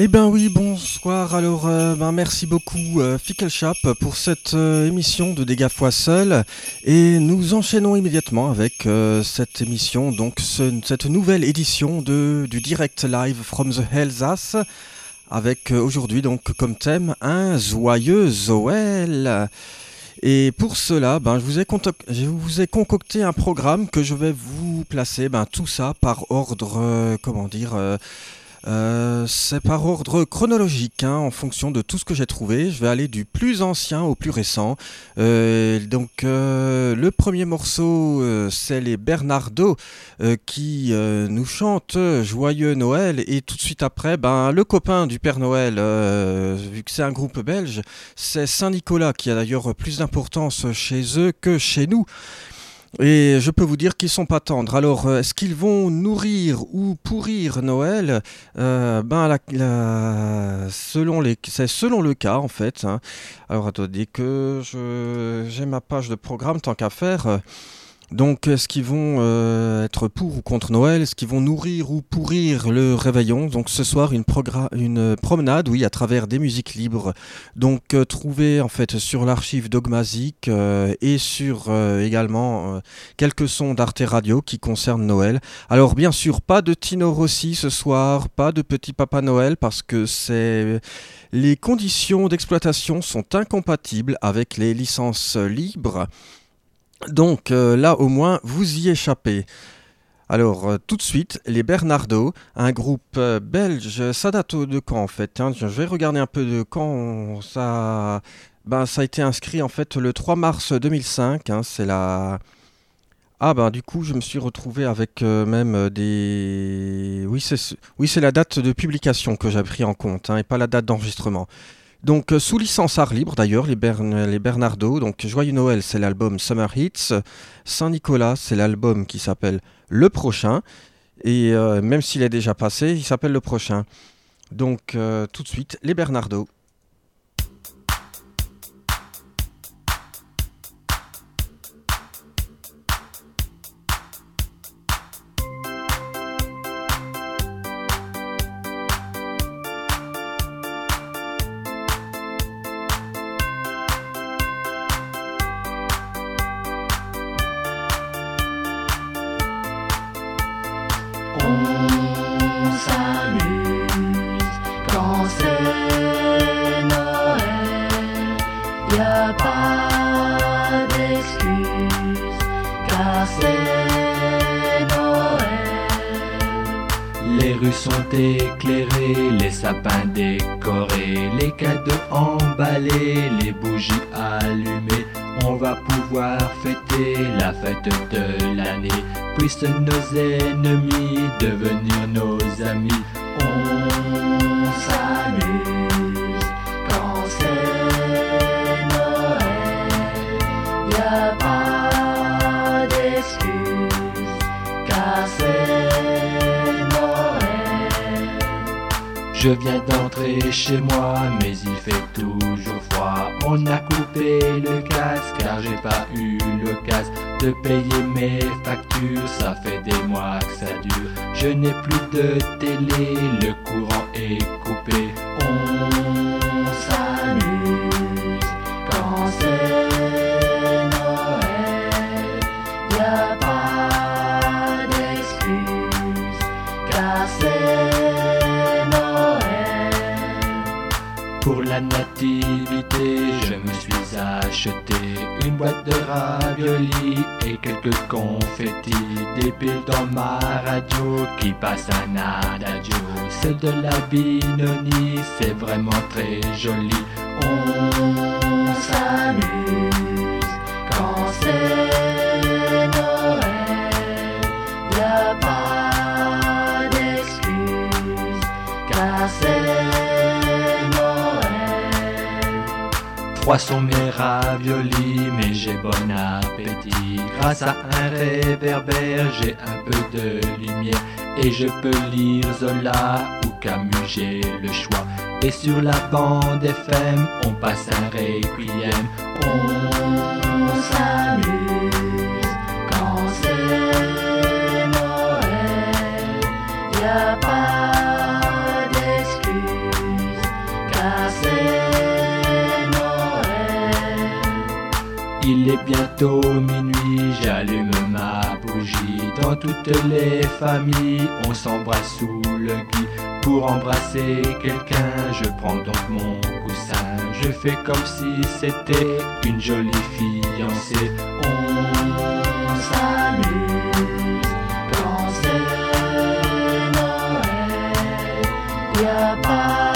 Eh ben oui, bonsoir. Alors, euh, ben merci beaucoup euh, pour cette euh, émission de Dégâts fois seul. Et nous enchaînons immédiatement avec euh, cette émission, donc cette nouvelle édition du direct live from the Alsace, avec aujourd'hui donc comme thème un joyeux Noël. Et pour cela, ben, je, vous ai je vous ai concocté un programme que je vais vous placer, ben, tout ça par ordre, comment dire, euh, c'est par ordre chronologique, hein, en fonction de tout ce que j'ai trouvé. Je vais aller du plus ancien au plus récent. Euh, donc, euh, le premier morceau, c'est les Bernardo qui nous chantent Joyeux Noël. Et tout de suite après, ben, le copain du Père Noël, vu que c'est un groupe belge, c'est Saint-Nicolas qui a d'ailleurs plus d'importance chez eux que chez nous. Et je peux vous dire qu'ils sont pas tendres. Alors, euh, est-ce qu'ils vont nourrir ou pourrir Noël? Euh, Ben, c'est selon le cas en fait. Hein. Alors, attendez que j'ai ma page de programme tant qu'à faire. Donc, est-ce qu'ils vont euh, être pour ou contre Noël? Est-ce qu'ils vont nourrir ou pourrir le réveillon? Donc, ce soir, une, une, promenade, oui, à travers des musiques libres. Donc, euh, trouvée en fait sur l'archive dogmatique euh, et sur également quelques sons d'Arte Radio qui concernent Noël. Alors, bien sûr, pas de Tino Rossi ce soir, pas de Petit Papa Noël parce que c'est les conditions d'exploitation sont incompatibles avec les licences libres. Donc euh, là au moins vous y échappez. Alors euh, tout de suite, les Bernardo, un groupe euh, belge, ça date de quand en fait? Je vais regarder un peu de quand ça... Ben, ça a été inscrit en fait le 3 mars 2005, hein. c'est la... Ah ben du coup je me suis retrouvé avec même des... Oui c'est oui, la date de publication que j'ai pris en compte hein, et pas la date d'enregistrement. Donc euh, sous licence art libre d'ailleurs, les, Bernardo. Donc Joyeux Noël, c'est l'album Summer Hits. Saint-Nicolas, c'est l'album qui s'appelle Le Prochain. Et euh, même s'il est déjà passé, il s'appelle Le Prochain. Donc euh, tout de suite, les Bernardo. Je viens d'entrer chez moi, mais il fait toujours froid. On a coupé le casque car j'ai pas eu l'occasion de payer mes factures, ça fait des mois que ça dure. Je n'ai plus de télé, le courant est coupé. Je me suis acheté une boîte de raviolis et quelques confettis. Des piles dans ma radio qui passe un adagio. Celle de la Binoni, c'est vraiment très joli. On s'amuse quand c'est Noël. Y a pas car c'est Trois sont mes raviolis, mais j'ai bon appétit. Grâce à un réverbère, j'ai un peu de lumière et je peux lire Zola ou Camus, j'ai le choix. Et sur la bande FM, on passe un requiem. On s'amuse Est bientôt minuit, j'allume ma bougie. Dans toutes les familles, on s'embrasse sous le gui. Pour embrasser quelqu'un, je prends donc mon coussin. Je fais comme si c'était une jolie fiancée. On s'amuse Noël.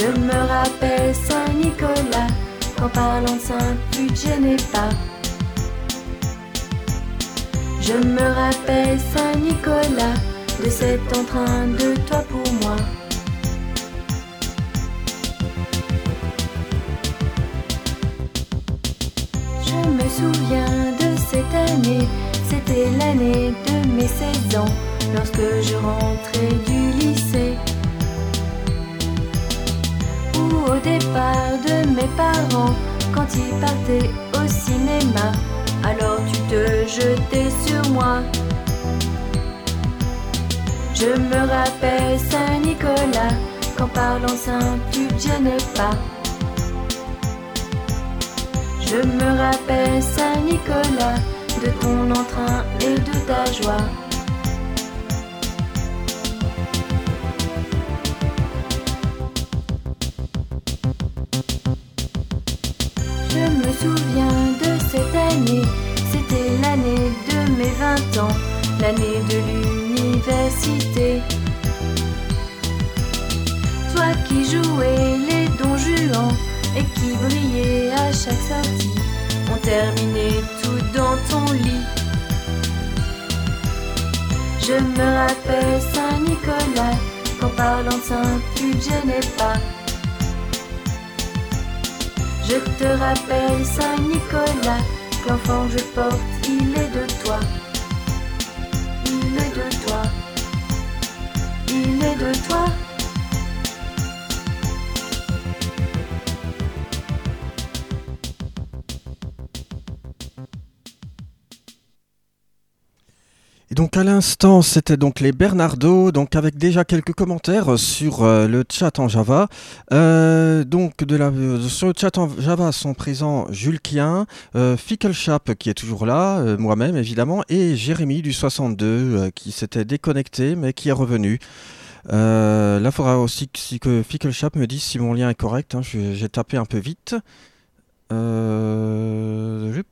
Je me rappelle Saint-Nicolas, en parlant de Saint, tu te gênais pas. Je me rappelle Saint-Nicolas, de cet entrain de toi pour moi. Je me souviens de cette année, c'était l'année de mes 16 ans, lorsque je rentrais du lycée. Au départ de mes parents, quand ils partaient au cinéma, alors tu te jetais sur moi. Je me rappelle Saint-Nicolas, qu'en parlant saint, tu te gênais pas. Je me rappelle Saint-Nicolas, de ton entrain et de ta joie. De mes 20 ans, l'année de l'université. Toi qui jouais les dons Juan et qui brillais à chaque sortie, on terminait tout dans ton lit. Je me rappelle Saint-Nicolas, qu'en parlant de Saint, tu te gênais pas. Je te rappelle Saint-Nicolas, que l'enfant que je porte, il est de toi. Et donc à l'instant, c'était donc les Bernardo, donc avec déjà quelques commentaires sur euh, le chat en Java. Euh, donc de la, euh, sur le chat en Java sont présents Jules Quien, Ficklechap qui est toujours là, moi-même évidemment, et Jérémy du 62 euh, qui s'était déconnecté mais qui est revenu. Euh, là, il faudra aussi que, Ficklechap me dise si mon lien est correct. hein, J'ai tapé un peu vite. Euh,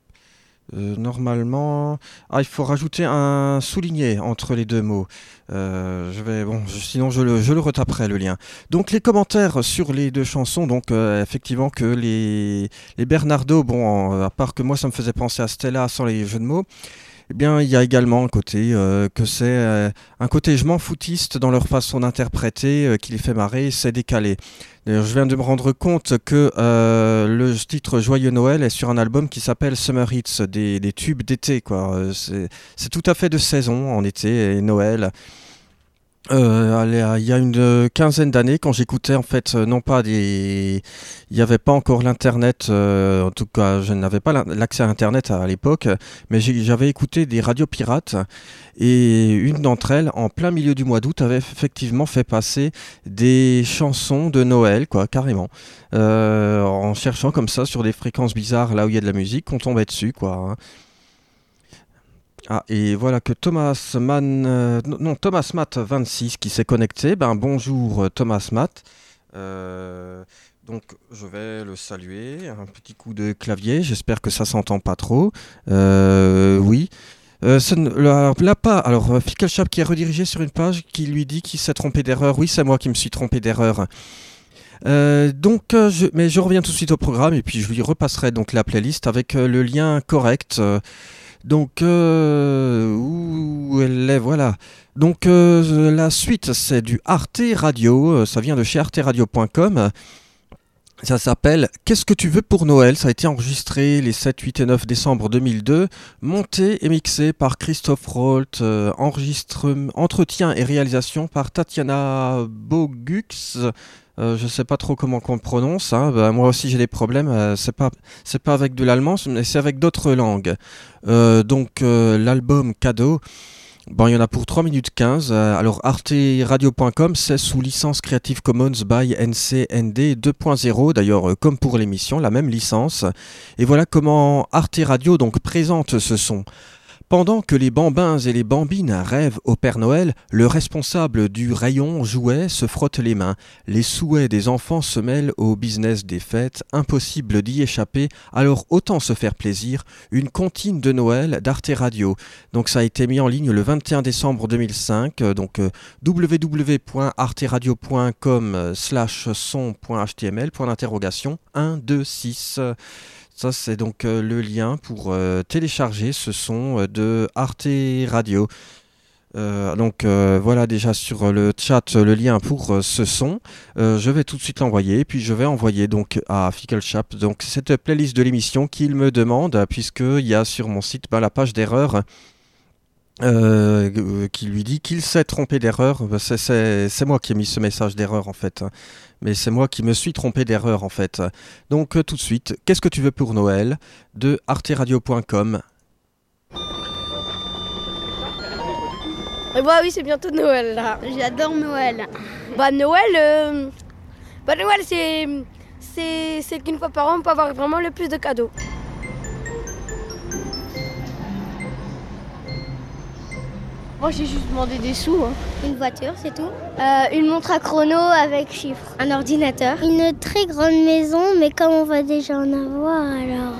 euh, normalement, ah, il faut rajouter un souligné entre les deux mots. Je vais, bon, sinon je le, je le retaperai le lien. Donc les commentaires sur les deux chansons, donc effectivement que les, les Bernardo, bon, à part que moi ça me faisait penser à Stella sans les jeux de mots. Eh bien, il y a également un côté euh, que c'est euh, un côté je m'en foutiste dans leur façon d'interpréter euh, qui les fait marrer, c'est décalé. D'ailleurs, je viens de me rendre compte que euh, le titre Joyeux Noël est sur un album qui s'appelle Summer Hits, des, des tubes d'été. quoi. Euh, C'est c'est tout à fait de saison en été et Noël. Euh, il y a une euh, quinzaine d'années, quand j'écoutais en fait, euh, non pas des, il n'y avait pas encore l'internet, euh, en tout cas, je n'avais pas l'accès à l'internet à l'époque, mais j'avais écouté des radios pirates et une d'entre elles, en plein milieu du mois d'août, avait effectivement fait passer des chansons de Noël, quoi, carrément, Euh, en cherchant comme ça sur des fréquences bizarres là où il y a de la musique, on tombait dessus, quoi. hein. Ah, et voilà que Thomas euh, Matt 26 qui s'est connecté. Ben, bonjour euh, Thomas Matt. Euh, donc, je vais le saluer. Un petit coup de clavier. J'espère que ça s'entend pas trop. Oui. Ne- là, pas. Alors, Fickelshap qui est redirigé sur une page qui lui dit qu'il s'est trompé d'erreur. Oui, c'est moi qui me suis trompé d'erreur. Donc, mais je reviens tout de suite au programme et puis je lui repasserai donc la playlist avec le lien correct. Donc, euh, où elle est, voilà. Donc, euh, la suite, c'est du Arte Radio. euh, Ça vient de chez arteradio.com. Ça s'appelle Qu'est-ce que tu veux pour Noël? Ça a été enregistré les 7, 8 et 9 décembre 2002. Monté et mixé par Christophe Rolt. entretien et réalisation par Tatiana Bogux. Euh, je sais pas trop comment qu'on prononce. hein. Ben, moi aussi j'ai des problèmes. euh, c'est pas c'est pas avec de l'allemand, mais c'est avec d'autres langues. Euh, donc euh, l'album cadeau, bon, il y en a pour 3 minutes 15. Euh, alors arteradio.com, c'est sous licence Creative Commons by NCND 2.0, d'ailleurs comme pour l'émission, la même licence. Et voilà comment Arte Radio donc présente ce son. Pendant que les bambins et les bambines rêvent au Père Noël, le responsable du rayon jouet se frotte les mains. Les souhaits des enfants se mêlent au business des fêtes, impossible d'y échapper, alors autant se faire plaisir. Une comptine de Noël d'Arte Radio. Donc ça a été mis en ligne le 21 décembre 2005, euh, donc euh, www.arteradio.com slash son.html, point d'interrogation, 1, 2, 6. Ça, c'est donc euh, le lien pour euh, télécharger ce son euh, de Arte Radio. Donc voilà déjà sur le chat le lien pour ce son. Je vais tout de suite l'envoyer, puis je vais envoyer donc à Fickelshap donc cette playlist de l'émission qu'il me demande, puisqu'il y a sur mon site ben, la page d'erreur qui lui dit qu'il s'est trompé d'erreur. Ben, c'est- moi qui ai mis ce message d'erreur en fait. Mais c'est moi qui me suis trompé d'erreur en fait. Donc euh, tout de suite, qu'est-ce que tu veux pour Noël de arteradio.com. Bah oui, c'est bientôt Noël là. J'adore Noël. Bah Noël, euh, bah Noël c'est c'est qu'une fois par an on peut avoir vraiment le plus de cadeaux. Moi j'ai juste demandé des sous. hein. Une voiture, c'est tout. Euh, une montre à chrono avec chiffres. Un ordinateur. Une très grande maison, mais comme on va déjà en avoir, alors.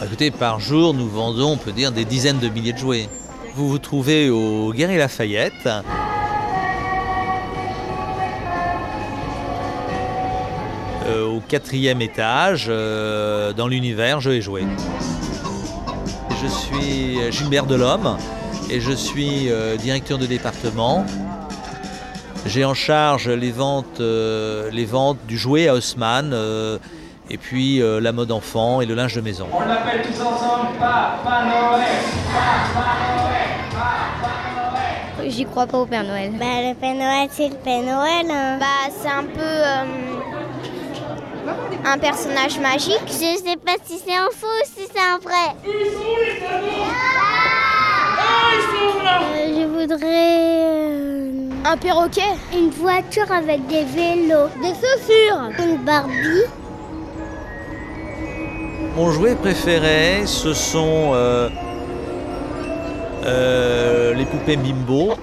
euh, Écoutez, par jour, nous vendons, on peut dire, des dizaines de milliers de jouets. Vous vous trouvez au Guéry Lafayette. Quatrième étage, euh, dans l'univers Jeux et Jouets. Je suis Gilbert Delhomme et je suis euh, directeur de département. J'ai en charge les ventes, euh, les ventes du jouet à Haussmann euh, et puis euh, la mode enfant et le linge de maison. On l'appelle tous ensemble Papa Noël. J'y crois pas au Père Noël. Bah, le Père Noël, c'est le Père Noël. hein. Bah, c'est un peu euh, un personnage magique. Je sais pas si c'est un faux ou si c'est un vrai. Euh, je voudrais euh, Un perroquet. une voiture avec des vélos, des chaussures, une Barbie. Mon jouet préféré, ce sont euh, euh, les poupées Bimbo.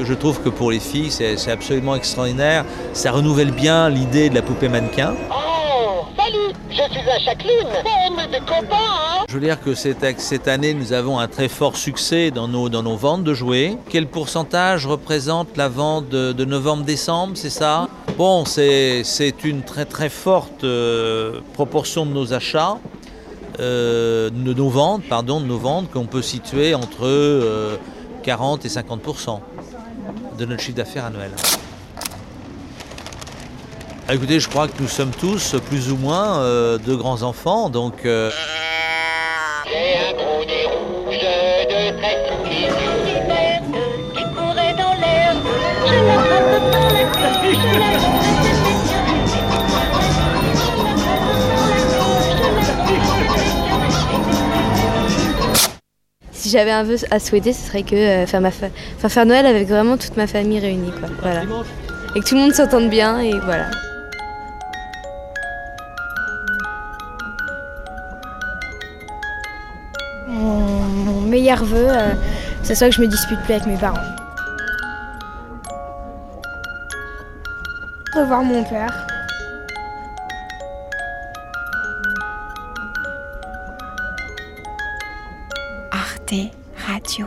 Je trouve que pour les filles, c'est absolument extraordinaire. Ça renouvelle bien l'idée de la poupée mannequin. Oh, salut, je suis un Jacqueline. Hein Je veux dire que cette, cette année, nous avons un très fort succès dans nos, dans nos ventes de jouets. Quel pourcentage représente la vente de, de novembre-décembre, c'est ça? Bon, c'est c'est une très très forte euh, proportion de nos achats, euh, de nos ventes, pardon, de nos ventes qu'on peut situer entre euh, 40 et 50% de notre chiffre d'affaires annuel. Ah, Écoutez, je crois que nous sommes tous plus ou moins euh, de grands enfants, donc euh, Si j'avais un vœu à souhaiter, ce serait que euh, faire, ma fa- enfin, faire Noël avec vraiment toute ma famille réunie. Quoi. Voilà. Et que tout le monde s'entende bien et voilà. Mon, mon meilleur vœu, euh, c'est soit que je me dispute plus avec mes parents. Revoir mon père. Radio.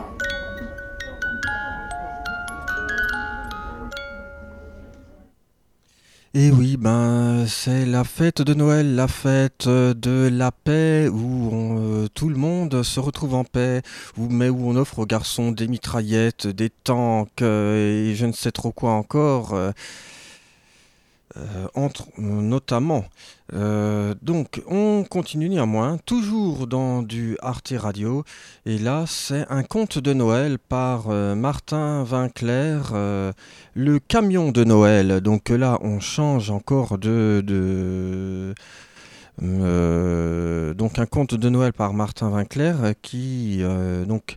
Et oui, ben c'est la fête de Noël, la fête de la paix où euh, tout le monde se retrouve en paix, mais où on offre aux garçons des mitraillettes, des tanks euh, et je ne sais trop quoi encore. euh, euh, entre notamment. Euh, donc on continue néanmoins, toujours dans du Arte Radio, et là c'est un conte de Noël par euh, Martin Vinclair, le camion de Noël. Donc là on change encore de... donc un conte de Noël par Martin Vinclair qui donc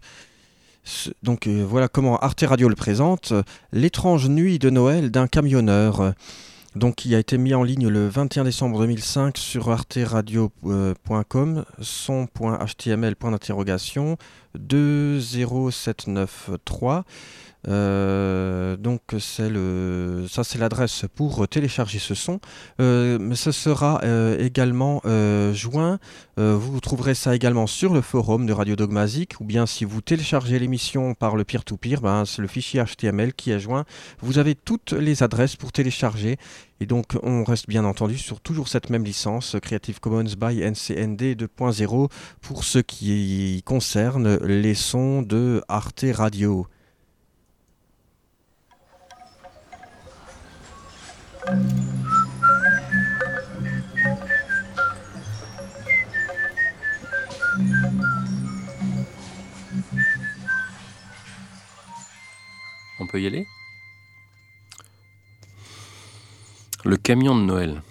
donc voilà comment Arte Radio le présente l'étrange nuit de Noël d'un camionneur donc qui a été mis en ligne le 21 décembre 2005 sur arteradio.com, son.html point d'interrogation 20793. Euh, donc c'est le, ça c'est l'adresse pour télécharger ce son. Euh, mais ce sera euh, également joint. vous trouverez ça également sur le forum de Radio Dogmazic ou bien si vous téléchargez l'émission par le peer-to-peer, ben, c'est le fichier HTML qui est joint. Vous avez toutes les adresses pour télécharger et donc on reste bien entendu sur toujours cette même licence Creative Commons by NCND 2.0 pour ce qui concerne les sons de Arte Radio. On peut y aller? Le camion de Noël.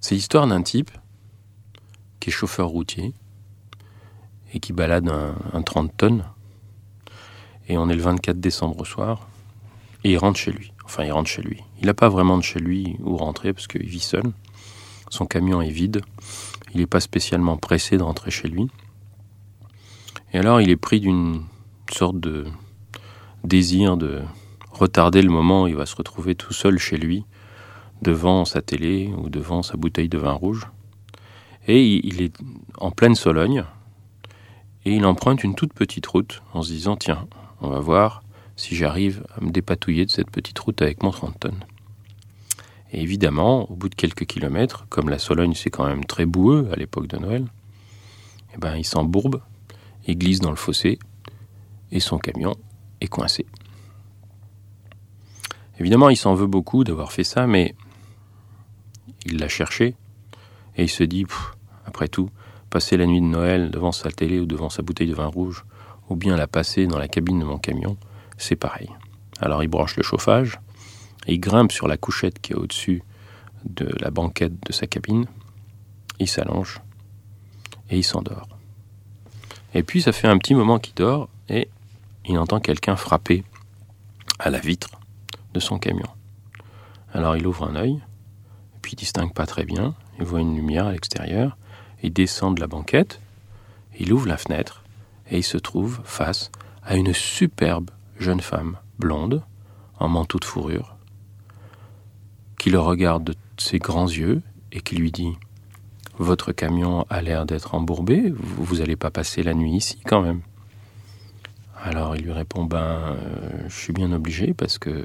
C'est l'histoire d'un type qui est chauffeur routier et qui balade un, un 30 tonnes. Et on est le 24 décembre au soir et il rentre chez lui. Enfin, il rentre chez lui. Il n'a pas vraiment de chez lui où rentrer parce qu'il vit seul. Son camion est vide. Il n'est pas spécialement pressé de rentrer chez lui. Et alors, il est pris d'une sorte de désir de retarder le moment où il va se retrouver tout seul chez lui, devant sa télé ou devant sa bouteille de vin rouge. Et il est en pleine Sologne, et il emprunte une toute petite route en se disant Tiens, on va voir si j'arrive à me dépatouiller de cette petite route avec mon 30 tonnes. Et évidemment, au bout de quelques kilomètres, comme la Sologne c'est quand même très boueux à l'époque de Noël, eh ben, il s'embourbe, il glisse dans le fossé, et son camion est coincé. Évidemment, il s'en veut beaucoup d'avoir fait ça, mais il l'a cherché, et il se dit, après tout, passer la nuit de Noël devant sa télé ou devant sa bouteille de vin rouge, ou bien la passer dans la cabine de mon camion, c'est pareil. Alors il branche le chauffage, et il grimpe sur la couchette qui est au-dessus de la banquette de sa cabine, il s'allonge, et il s'endort. Et puis ça fait un petit moment qu'il dort, et il entend quelqu'un frapper à la vitre de son camion. Alors il ouvre un œil, puis il distingue pas très bien, il voit une lumière à l'extérieur, il descend de la banquette, il ouvre la fenêtre, et il se trouve face à une superbe jeune femme blonde, en manteau de fourrure, qui le regarde de ses grands yeux et qui lui dit Votre camion a l'air d'être embourbé, vous vous allez pas passer la nuit ici quand même Alors il lui répond Ben, euh, je suis bien obligé parce que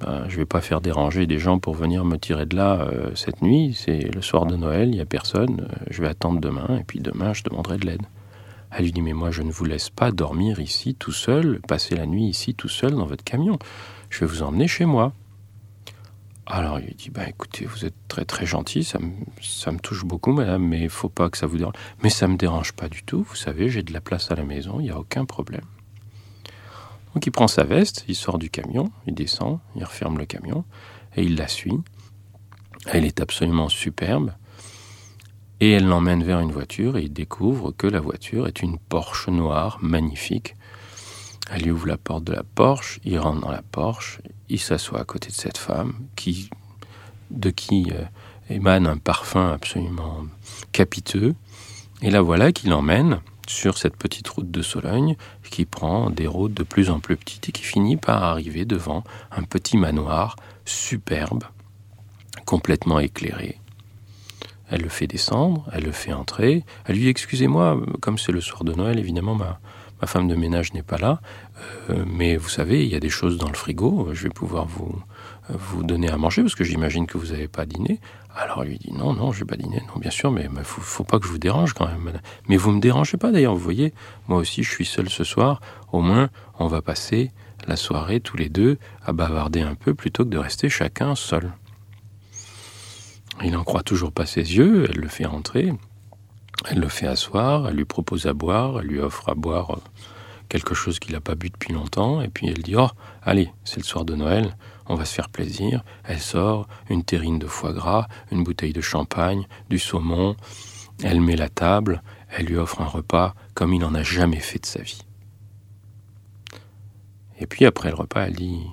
ben, je vais pas faire déranger des gens pour venir me tirer de là euh, cette nuit. C'est le soir de Noël, il y a personne. euh, je vais attendre demain et puis demain je demanderai de l'aide. Elle lui dit Mais moi je ne vous laisse pas dormir ici tout seul, passer la nuit ici tout seul dans votre camion. je vais vous emmener chez moi. Alors il lui dit, bah écoutez, vous êtes très très gentil, ça me, touche beaucoup madame, mais il faut pas que ça vous dérange. Mais ça me dérange pas du tout, vous savez, j'ai de la place à la maison, il n'y a aucun problème. Donc il prend sa veste, il sort du camion, il descend, il referme le camion, et il la suit. Elle est absolument superbe. Et elle l'emmène vers une voiture et il découvre que la voiture est une Porsche noire magnifique. Elle lui ouvre la porte de la Porsche, il rentre dans la Porsche, il s'assoit à côté de cette femme qui, de qui euh, émane un parfum absolument capiteux. Et la voilà qui l'emmène sur cette petite route de Sologne qui prend des routes de plus en plus petites et qui finit par arriver devant un petit manoir superbe, complètement éclairé. Elle le fait descendre, elle le fait entrer. Elle lui dit Excusez-moi, comme c'est le soir de Noël, évidemment, ma, ma femme de ménage n'est pas là. Euh, mais vous savez, il y a des choses dans le frigo. Je vais pouvoir vous, vous donner à manger parce que j'imagine que vous n'avez pas dîné. Alors elle lui dit Non, non, je n'ai pas dîné. Non, bien sûr, mais il faut, faut pas que je vous dérange quand même. Mais vous ne me dérangez pas d'ailleurs. Vous voyez, moi aussi, je suis seul ce soir. Au moins, on va passer la soirée tous les deux à bavarder un peu plutôt que de rester chacun seul. Il n'en croit toujours pas ses yeux, elle le fait rentrer, elle le fait asseoir, elle lui propose à boire, elle lui offre à boire euh, quelque chose qu'il n'a pas bu depuis longtemps, et puis elle dit Oh, allez, c'est le soir de Noël, on va se faire plaisir. Elle sort une terrine de foie gras, une bouteille de champagne, du saumon, elle met la table, elle lui offre un repas comme il n'en a jamais fait de sa vie. Et puis après le repas, elle dit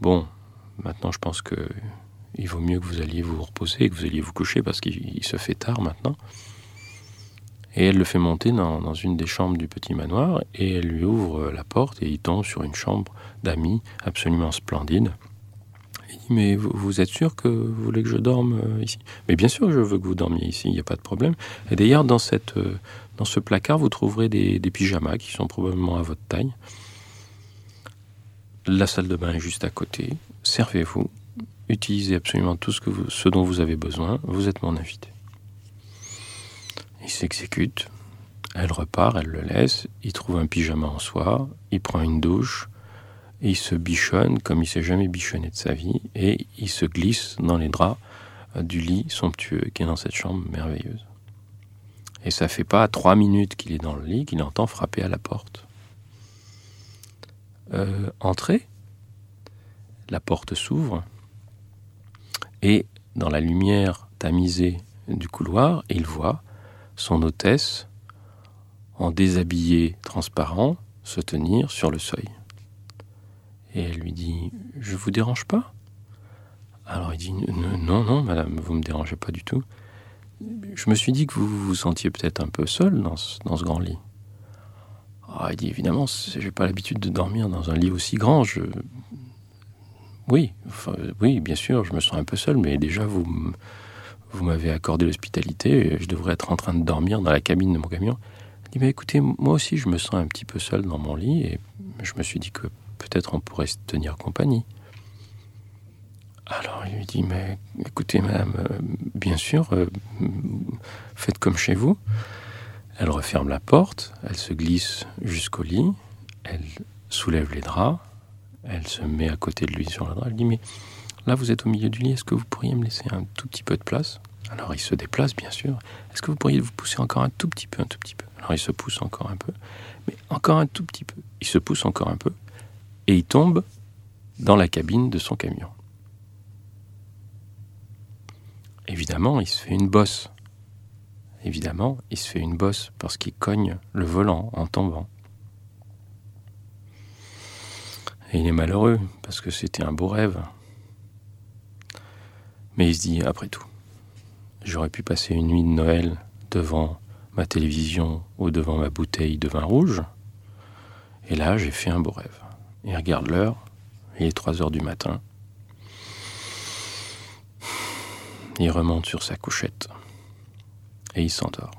Bon, maintenant je pense que il vaut mieux que vous alliez vous reposer et que vous alliez vous coucher parce qu'il il se fait tard maintenant. Et elle le fait monter dans, une des chambres du petit manoir et elle lui ouvre la porte et il tombe sur une chambre d'amis absolument splendide. Il dit Mais vous, êtes sûr que vous voulez que je dorme euh, ici? Mais bien sûr je veux que vous dormiez ici, il n'y a pas de problème. Et d'ailleurs, dans, cette, euh, dans ce placard, vous trouverez des pyjamas qui sont probablement à votre taille. La salle de bain est juste à côté. Servez-vous. Utilisez absolument tout ce, que vous- ce dont vous avez besoin. Vous êtes mon invité. Il s'exécute. Elle repart, elle le laisse. Il trouve un pyjama en soie. Il prend une douche. Il se bichonne comme il s'est jamais bichonné de sa vie. Et il se glisse dans les draps du lit somptueux qui est dans cette chambre merveilleuse. Et ça fait pas trois minutes qu'il est dans le lit qu'il entend frapper à la porte. Euh, entrez. La porte s'ouvre. Et dans la lumière tamisée du couloir, il voit son hôtesse en déshabillé transparent se tenir sur le seuil. Et elle lui dit Je vous dérange pas? Alors il dit Non, non, madame, vous me dérangez pas du tout. Je me suis dit que vous vous sentiez peut-être un peu seul dans ce, grand lit. Ah, il dit Évidemment, j'ai pas l'habitude de dormir dans un lit aussi grand. Je... Oui, oui, bien sûr, je me sens un peu seul, mais déjà, vous, vous m'avez accordé l'hospitalité, je devrais être en train de dormir dans la cabine de mon camion. Il dit, mais écoutez, moi aussi, je me sens un petit peu seul dans mon lit, et je me suis dit que peut-être on pourrait se tenir compagnie. Alors il lui dit, mais écoutez, madame, euh, bien sûr, euh, faites comme chez vous. Elle referme la porte, elle se glisse jusqu'au lit, elle soulève les draps, elle se met à côté de lui sur le drap, elle dit, mais là vous êtes au milieu du lit, est-ce que vous pourriez me laisser un tout petit peu de place? Alors il se déplace, bien sûr. Est-ce que vous pourriez vous pousser encore un tout petit peu, un tout petit peu? Alors il se pousse encore un peu, mais encore un tout petit peu. Il se pousse encore un peu, et il tombe dans la cabine de son camion. Évidemment, il se fait une bosse. Évidemment, il se fait une bosse parce qu'il cogne le volant en tombant. Et il est malheureux parce que c'était un beau rêve. Mais il se dit, après tout, j'aurais pu passer une nuit de Noël devant ma télévision ou devant ma bouteille de vin rouge. Et là, j'ai fait un beau rêve. Il regarde l'heure, il est 3 heures du matin. Il remonte sur sa couchette et il s'endort.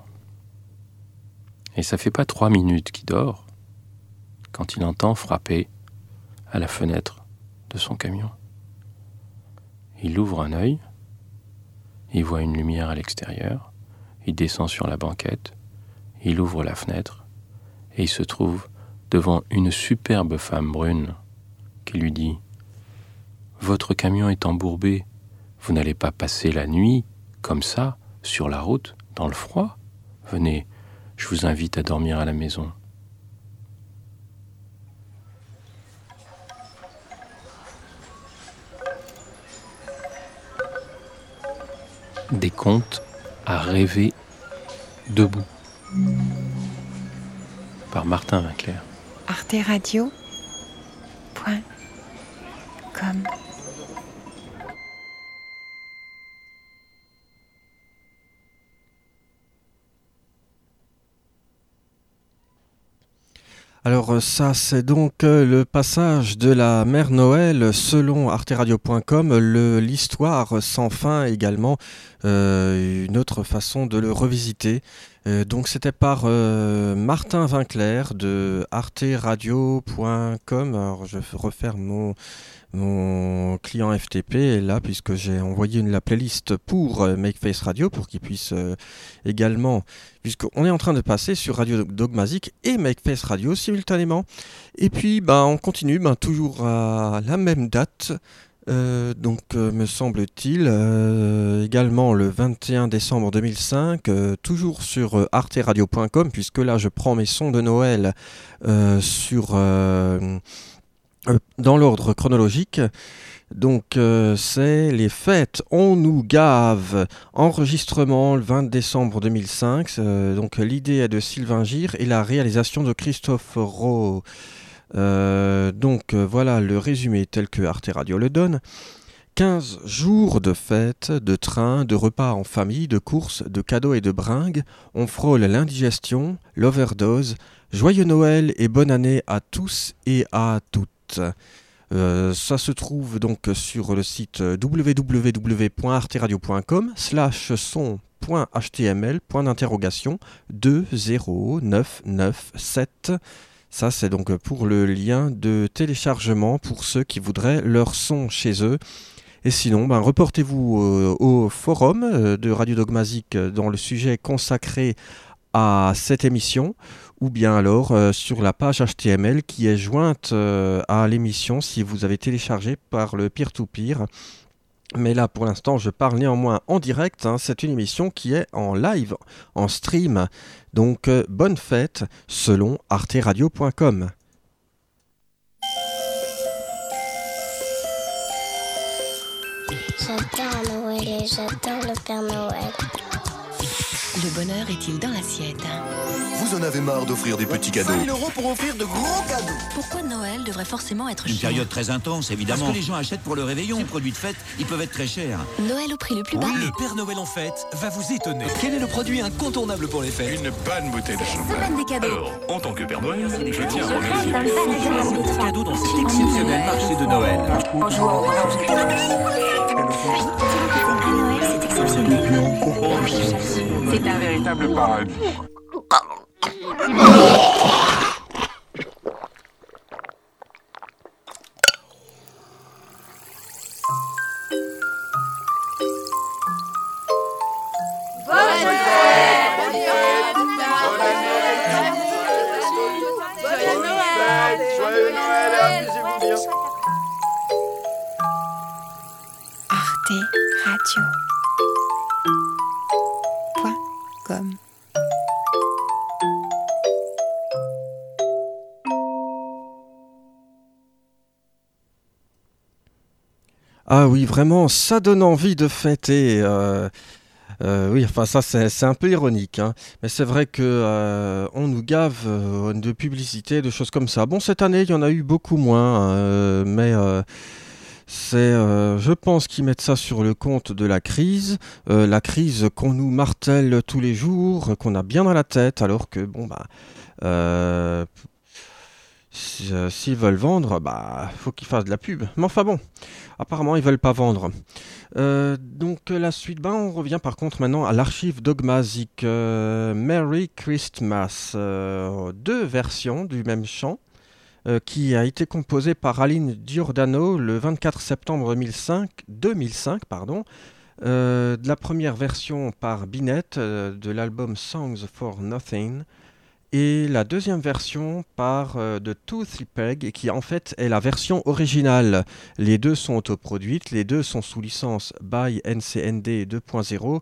Et ça fait pas trois minutes qu'il dort quand il entend frapper à la fenêtre de son camion. Il ouvre un œil, il voit une lumière à l'extérieur, il descend sur la banquette, il ouvre la fenêtre et il se trouve devant une superbe femme brune qui lui dit Votre camion est embourbé. Vous n'allez pas passer la nuit, comme ça, sur la route, dans le froid Venez, je vous invite à dormir à la maison. Des contes à rêver debout. Par Martin Vinclair. Arte. Alors euh, ça c'est donc euh, le passage de la mère Noël selon arteradio.com, l'histoire sans fin également, euh, une autre façon de le revisiter. Donc c'était par Martin Vinclair de arteradio.com. Alors je refaire mon, mon client FTP là puisque j'ai envoyé la playlist pour euh, Makeface Radio pour qu'il puisse euh, également puisqu'on est en train de passer sur Radio Dogmazic et Makeface Radio simultanément. Et puis, bah, on continue, bah, toujours à la même date. Euh, donc, me semble-t-il, également le 21 décembre 2005, euh, toujours sur arteradio.com, puisque là, je prends mes sons de Noël sur, dans l'ordre chronologique. Donc, euh, c'est les fêtes On nous gave, enregistrement le 20 décembre 2005. Euh, donc, l'idée est de Sylvain Gire et la réalisation de Christophe Rowe. Euh, donc, voilà le résumé tel que Arte Radio le donne. 15 jours de fêtes, de trains, de repas en famille, de courses, de cadeaux et de bringues. On frôle l'indigestion, l'overdose. Joyeux Noël et bonne année à tous et à toutes. Euh, ça se trouve donc sur le site www.arteradio.com slash son.html point d'interrogation 20997. Ça c'est donc pour le lien de téléchargement pour ceux qui voudraient leur son chez eux. Et sinon, ben, reportez-vous euh, au forum euh, de Radio Dogmazic euh, dans le sujet consacré à cette émission ou bien alors euh, sur la page HTML qui est jointe euh, à l'émission si vous avez téléchargé par le peer-to-peer. Mais là, pour l'instant, je parle néanmoins en direct. hein. C'est une émission qui est en live, en stream. Donc, euh, bonne fête selon arteradio.com. J'adore Noël et j'adore le. Le bonheur est-il dans l'assiette Vous en avez marre d'offrir des petits cadeaux. 5 euros pour offrir de gros cadeaux. Pourquoi Noël devrait forcément être Une cher période très intense, évidemment. Parce que les gens achètent pour le réveillon. Ces produits de fête, ils peuvent être très chers. Noël au prix le plus bas Le Père Noël en fête va vous étonner. Quel est le produit incontournable pour les fêtes Une bonne bouteille de champagne. Semaine des cadeaux. Alors, en tant que Père Noël, je tiens à remercier reste dans le tous panneau. cadeaux dans cet exceptionnel marché de Noël, c'est un véritable paradis. Vraiment, ça donne envie de fêter. euh, euh, oui, enfin ça c'est un peu ironique, hein. mais c'est vrai que euh, on nous gave euh, de publicité, de choses comme ça. Bon, cette année il y en a eu beaucoup moins, euh, mais c'est, je pense qu'ils mettent ça sur le compte de la crise, la crise qu'on nous martèle tous les jours, qu'on a bien dans la tête, alors que bon bah. S'ils veulent vendre, bah faut qu'ils fassent de la pub. Mais enfin bon, apparemment ils veulent pas vendre. Euh, donc euh, la suite, ben, on revient par contre maintenant à l'archive dogmatique euh, Merry Christmas, euh, deux versions du même chant euh, qui a été composé par Aline Giordano le 24 septembre 2005, 2005 pardon. Euh, la première version par Binette euh, de l'album Songs for Nothing Et la deuxième version part euh, de Toothy Peg, qui en fait est la version originale. Les deux sont autoproduites, les deux sont sous licence by NCND 2.0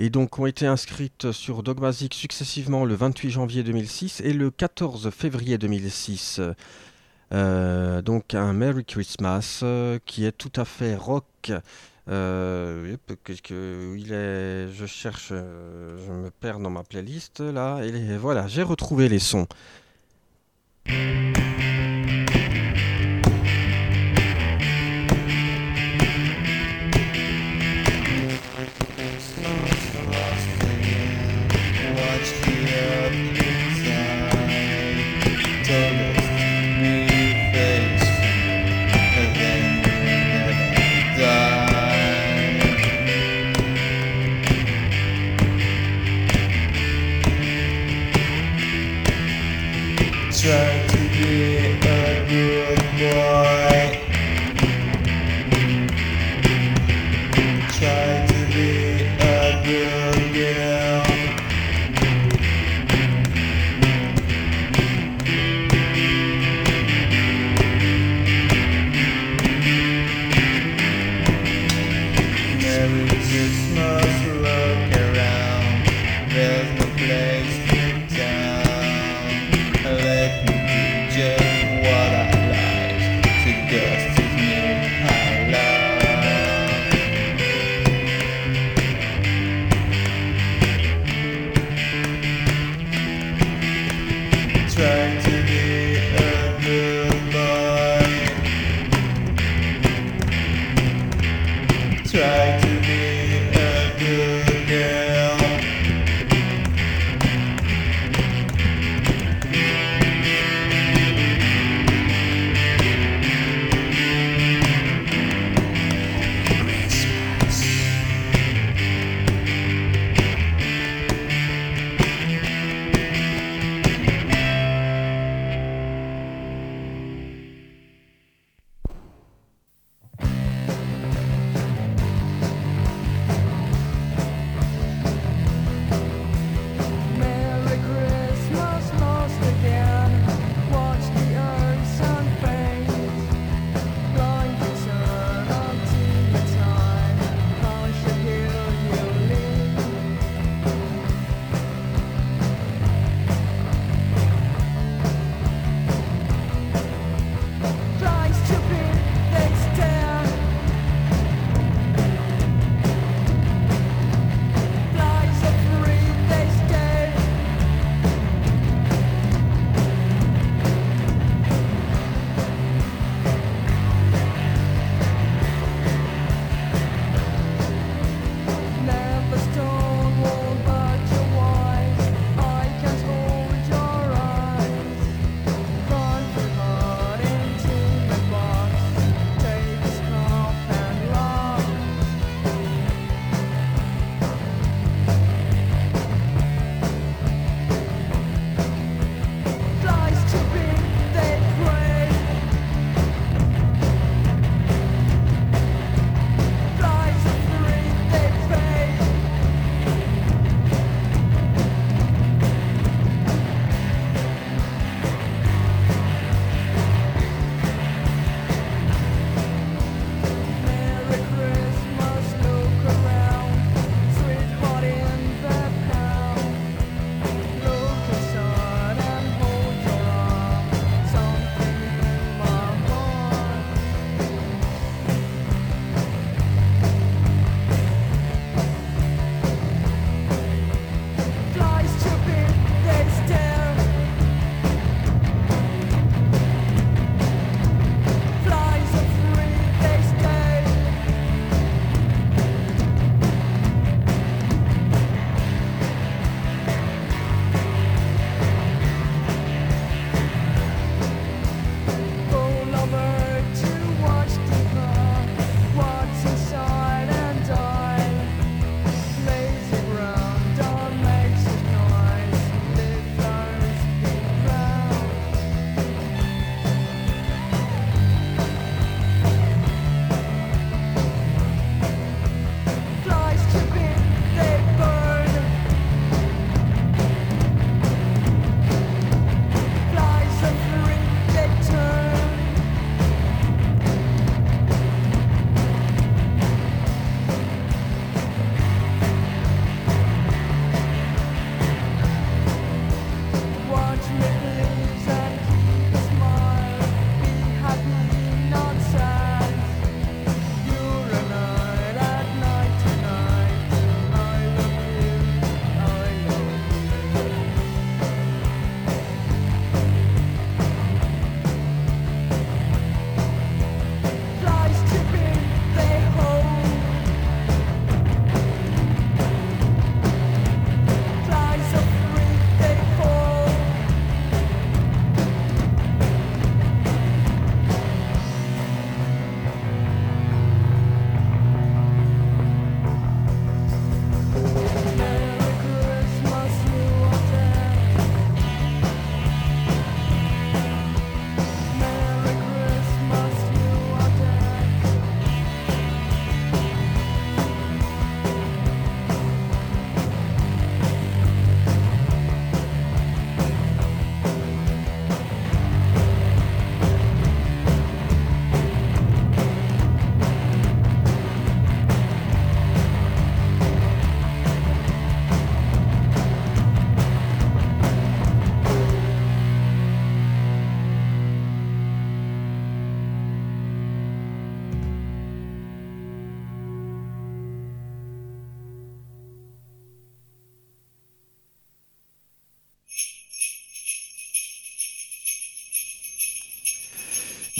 et donc ont été inscrites sur Dogmazic successivement le 28 janvier 2006 et le 14 février 2006. Euh, donc un Merry Christmas euh, qui est tout à fait rock. Euh, il est, je cherche, euh, je me perds dans ma playlist là, et voilà, j'ai retrouvé les sons.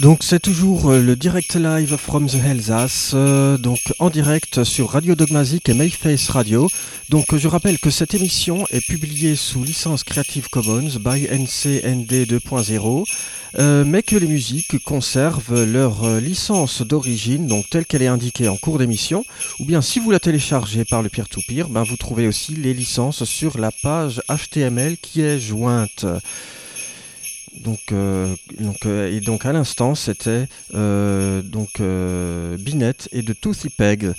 Donc c'est toujours euh, le direct live from the Alsace, euh, donc en direct sur Radio Dogmazic et Mayface Radio. Donc je rappelle que cette émission est publiée sous licence Creative Commons by NCND 2.0, euh, mais que les musiques conservent leur licence d'origine, donc telle qu'elle est indiquée en cours d'émission, ou bien si vous la téléchargez par le peer-to-peer, ben, vous trouvez aussi les licences sur la page HTML qui est jointe. Donc, euh, euh, et donc à l'instant, c'était euh, donc Binette et de Toothy Peg